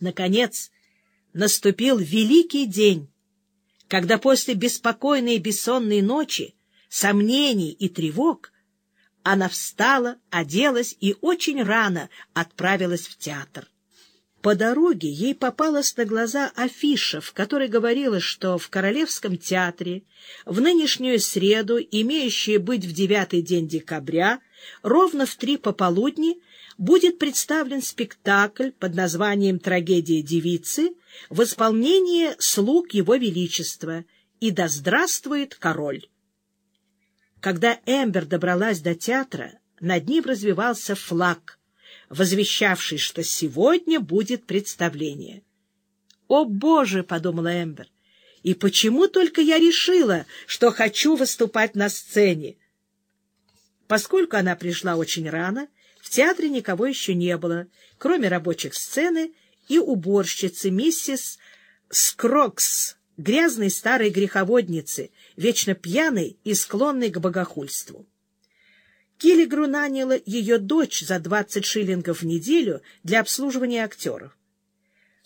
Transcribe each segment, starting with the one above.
Наконец, наступил великий день, когда после беспокойной бессонной ночи, сомнений и тревог, она встала, оделась и очень рано отправилась в театр. По дороге ей попалась на глаза афиша, в которой говорилось, что в Королевском театре в нынешнюю среду, имеющую быть в девятый день декабря, ровно в три пополудни будет представлен спектакль под названием «Трагедия девицы» в исполнении слуг Его Величества «И да здравствует король». Когда Эмбер добралась до театра, над ним развивался флаг — возвещавший, что сегодня будет представление. «О, Боже!» — подумала Эмбер. «И почему только я решила, что хочу выступать на сцене?» Поскольку она пришла очень рано, в театре никого еще не было, кроме рабочих сцены и уборщицы миссис Скрокс, грязной старой греховодницы, вечно пьяной и склонной к богохульству. Киллигру наняла ее дочь за 20 шиллингов в неделю для обслуживания актеров.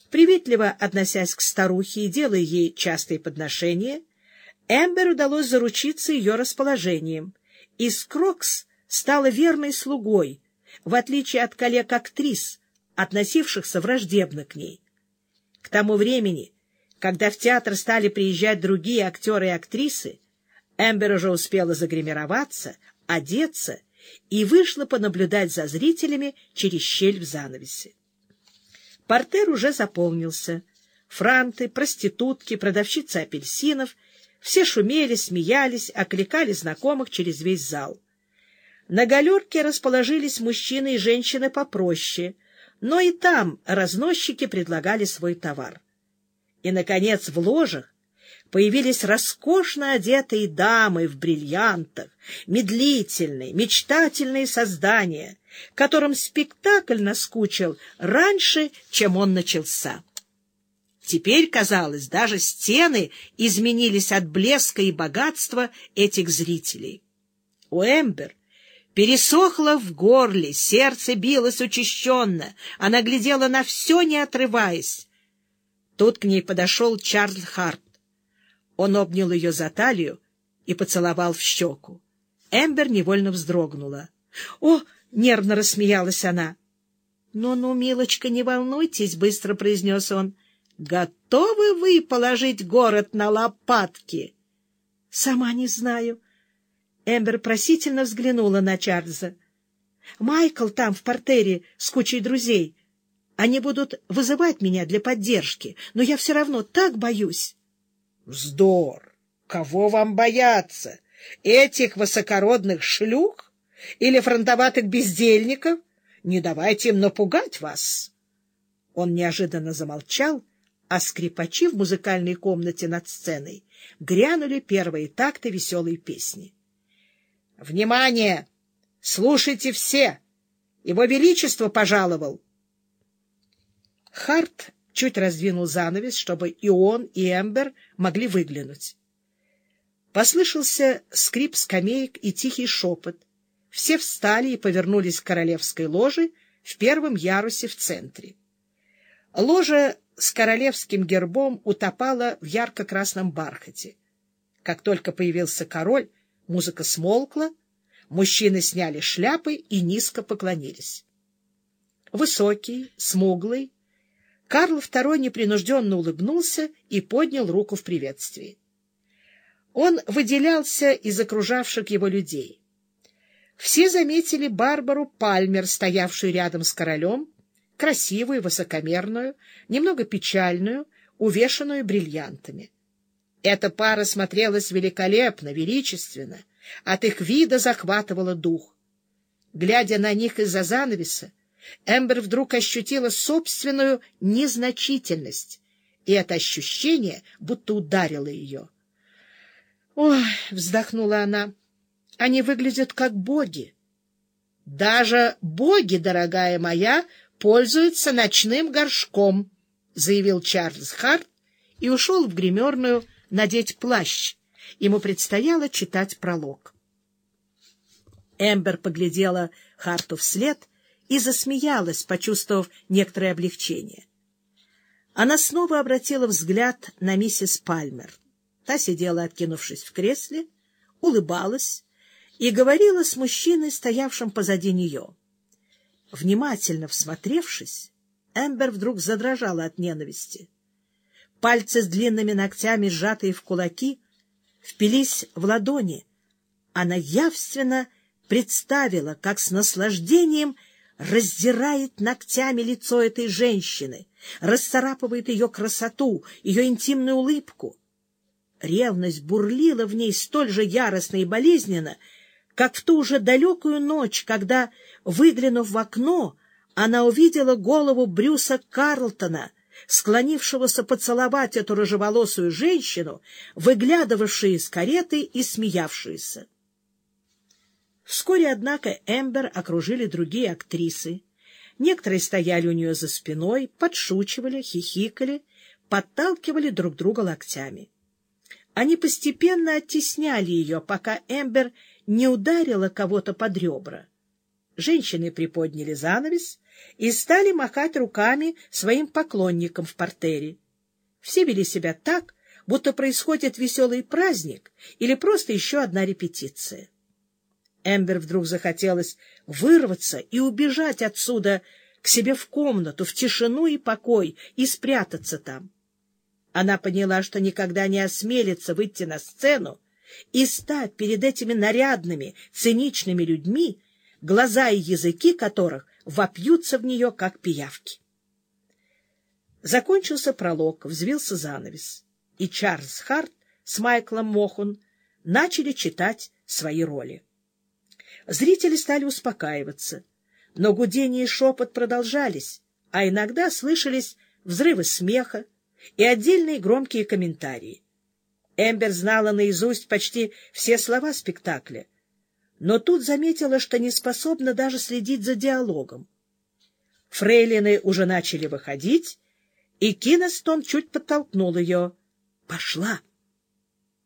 Приветливо относясь к старухе и делая ей частые подношения, Эмбер удалось заручиться ее расположением, и Скрокс стала верной слугой, в отличие от коллег-актрис, относившихся враждебно к ней. К тому времени, когда в театр стали приезжать другие актеры и актрисы, Эмбер уже успела загримироваться, одеться и вышла понаблюдать за зрителями через щель в занавесе. Портер уже заполнился. Франты, проститутки, продавщицы апельсинов — все шумели, смеялись, окликали знакомых через весь зал. На галерке расположились мужчины и женщины попроще, но и там разносчики предлагали свой товар. И, наконец, в ложах появились роскошно одетые дамы в бриллиантах, медлительные, мечтательные создания, которым спектакль наскучил раньше, чем он начался. Теперь, казалось, даже стены изменились от блеска и богатства этих зрителей. У Эмбер пересохло в горле, сердце билось учащенно, она глядела на все, не отрываясь. Тут к ней подошел Чарльз Харт. Он обнял ее за талию и поцеловал в щеку. Эмбер невольно вздрогнула. «О!» — нервно рассмеялась она. «Ну-ну, милочка, не волнуйтесь», — быстро произнес он. «Готовы вы положить город на лопатки?» «Сама не знаю». Эмбер просительно взглянула на Чарльза. «Майкл там, в портере, с кучей друзей. Они будут вызывать меня для поддержки, но я все равно так боюсь». Вздор! Кого вам бояться? Этих высокородных шлюх или фронтоватых бездельников? Не давайте им напугать вас. Он неожиданно замолчал, а скрипачи в музыкальной комнате над сценой грянули первые такты веселой песни. «Внимание! Слушайте все! Его Величество пожаловал!» Харт чуть раздвинул занавес, чтобы и он, и Эмбер могли выглянуть. Послышался скрип скамеек и тихий шепот. Все встали и повернулись к королевской ложе в первом ярусе в центре. Ложа с королевским гербом утопала в ярко-красном бархате. Как только появился король, музыка смолкла, мужчины сняли шляпы и низко поклонились. Высокий, смуглый, Карл II непринужденно улыбнулся и поднял руку в приветствии. Он выделялся из окружавших его людей. Все заметили Барбару Пальмер, стоявшую рядом с королем, красивую, высокомерную, немного печальную, увешанную бриллиантами. Эта пара смотрелась великолепно, величественно, от их вида захватывала дух. Глядя на них из-за занавеса, Эмбер вдруг ощутила собственную незначительность, и это ощущение будто ударило ее. «Ой!» — вздохнула она. «Они выглядят как боги». «Даже боги, дорогая моя, пользуются ночным горшком», — заявил Чарльз Харт и ушел в гримерную надеть плащ. Ему предстояло читать пролог. Эмбер поглядела Харту вслед и засмеялась, почувствовав некоторое облегчение. Она снова обратила взгляд на миссис Пальмер. Та сидела, откинувшись в кресле, улыбалась и говорила с мужчиной, стоявшим позади нее. Внимательно всмотревшись, Эмбер вдруг задрожала от ненависти. Пальцы с длинными ногтями, сжатые в кулаки, впились в ладони. Она явственно представила, как с наслаждением раздирает ногтями лицо этой женщины, расцарапывает ее красоту, ее интимную улыбку. Ревность бурлила в ней столь же яростно и болезненно, как в ту же далекую ночь, когда, выглянув в окно, она увидела голову Брюса Карлтона, склонившегося поцеловать эту рыжеволосую женщину, выглядывавшую из кареты и смеявшуюся. Вскоре, однако, Эмбер окружили другие актрисы. Некоторые стояли у нее за спиной, подшучивали, хихикали, подталкивали друг друга локтями. Они постепенно оттесняли ее, пока Эмбер не ударила кого-то под ребра. Женщины приподняли занавес и стали махать руками своим поклонникам в портере. Все вели себя так, будто происходит веселый праздник или просто еще одна репетиция. Эмбер вдруг захотелось вырваться и убежать отсюда к себе в комнату, в тишину и покой, и спрятаться там. Она поняла, что никогда не осмелится выйти на сцену и стать перед этими нарядными, циничными людьми, глаза и языки которых вопьются в нее, как пиявки. Закончился пролог, взвился занавес, и Чарльз Харт с Майклом Мохун начали читать свои роли. Зрители стали успокаиваться, но гудение и шепот продолжались, а иногда слышались взрывы смеха, и отдельные громкие комментарии. Эмбер знала наизусть почти все слова спектакля, но тут заметила, что не способна даже следить за диалогом. Фрейлины уже начали выходить, и Кинестон чуть подтолкнул ее. «Пошла!»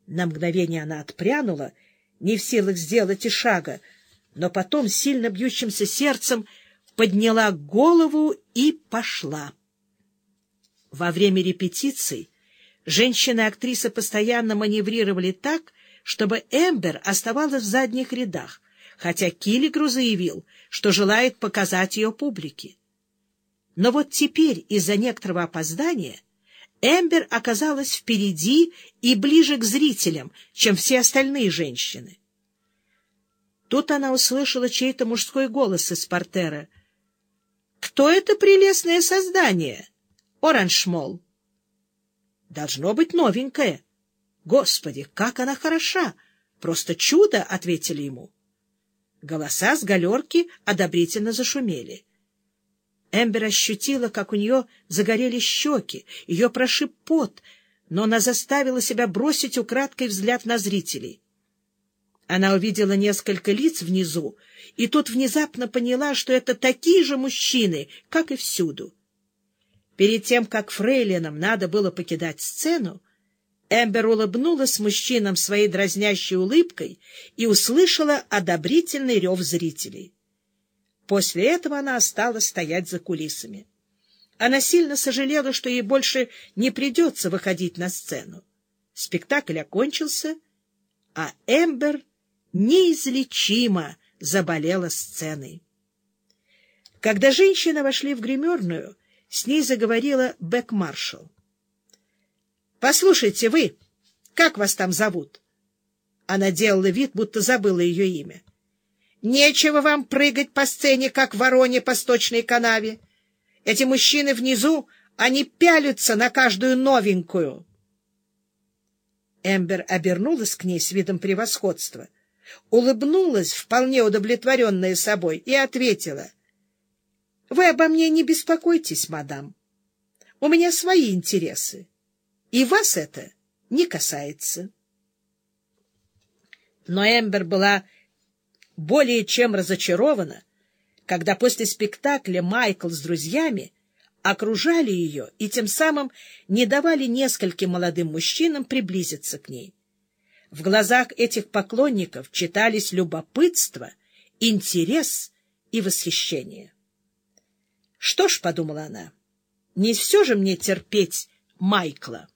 На мгновение она отпрянула, не в силах сделать и шага, но потом сильно бьющимся сердцем подняла голову и пошла. Во время репетиций женщины-актрисы постоянно маневрировали так, чтобы Эмбер оставалась в задних рядах, хотя Киллигру заявил, что желает показать ее публике. Но вот теперь из-за некоторого опоздания Эмбер оказалась впереди и ближе к зрителям, чем все остальные женщины. Тут она услышала чей-то мужской голос из портера. «Кто это прелестное создание?» Оранжмол. Должно быть новенькая. Господи, как она хороша! Просто чудо, — ответили ему. Голоса с галерки одобрительно зашумели. Эмбер ощутила, как у нее загорели щеки, ее прошиб пот, но она заставила себя бросить украдкой взгляд на зрителей. Она увидела несколько лиц внизу, и тут внезапно поняла, что это такие же мужчины, как и всюду. Перед тем, как фрейлинам надо было покидать сцену, Эмбер улыбнулась мужчинам своей дразнящей улыбкой и услышала одобрительный рев зрителей. После этого она осталась стоять за кулисами. Она сильно сожалела, что ей больше не придется выходить на сцену. Спектакль окончился, а Эмбер неизлечимо заболела сценой. Когда женщины вошли в гримерную, с ней заговорила Бэк-маршал. — Послушайте, вы, как вас там зовут? Она делала вид, будто забыла ее имя. — Нечего вам прыгать по сцене, как вороне по сточной канаве. Эти мужчины внизу, они пялятся на каждую новенькую. Эмбер обернулась к ней с видом превосходства, улыбнулась, вполне удовлетворенная собой, и ответила — вы обо мне не беспокойтесь, мадам. У меня свои интересы, и вас это не касается. Но Эмбер была более чем разочарована, когда после спектакля Майкл с друзьями окружали ее и тем самым не давали нескольким молодым мужчинам приблизиться к ней. В глазах этих поклонников читались любопытство, интерес и восхищение. Что ж, — подумала она, — Не все же мне терпеть Майкла.